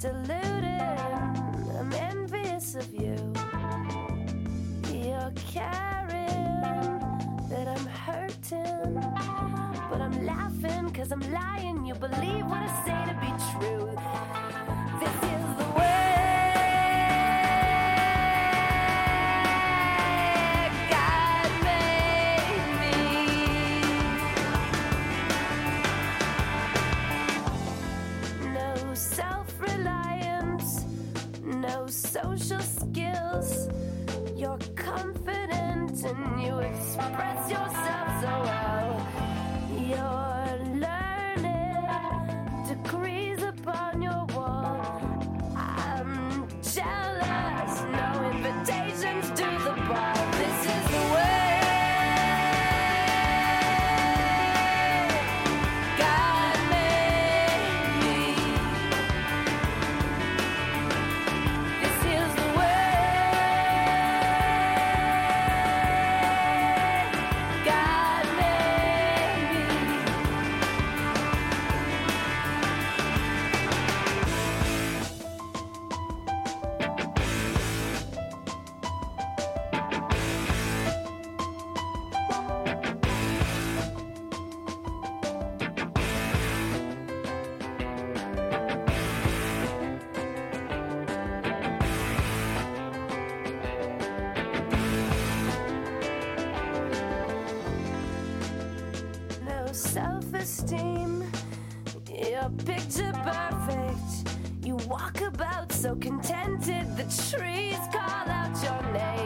deluded. I'm envious of you. You're caring that I'm hurting. But I'm laughing cause I'm lying. You believe what I say to be true. This and you express yourself self esteem. You're picture perfect. You walk about so contented, the trees call out your name.